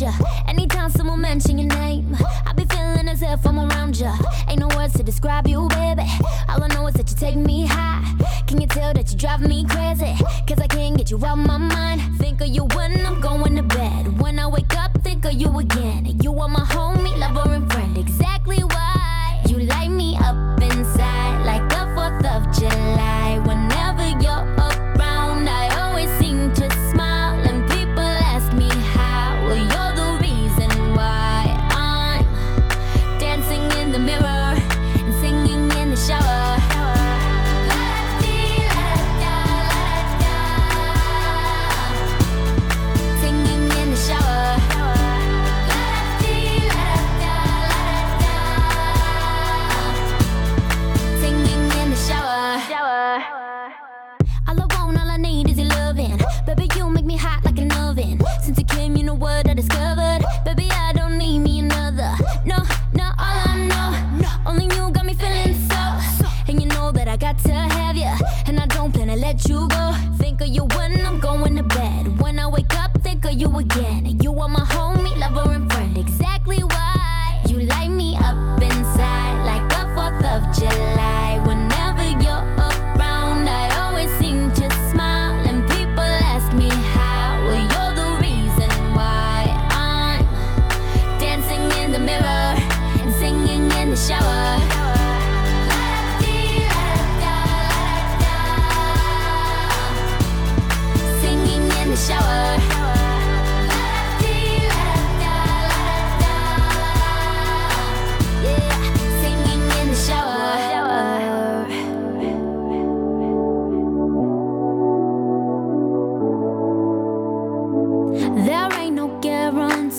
ya. Anytime someone mention your name, I be feeling as if I'm around ya. Ain't no words to describe you, baby. All I know is that you take me high. Can you tell that you drive me crazy? Cause I can't get you out my mind. Think of you when I'm going to bed. mirror and singing in the shower.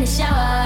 in the shower.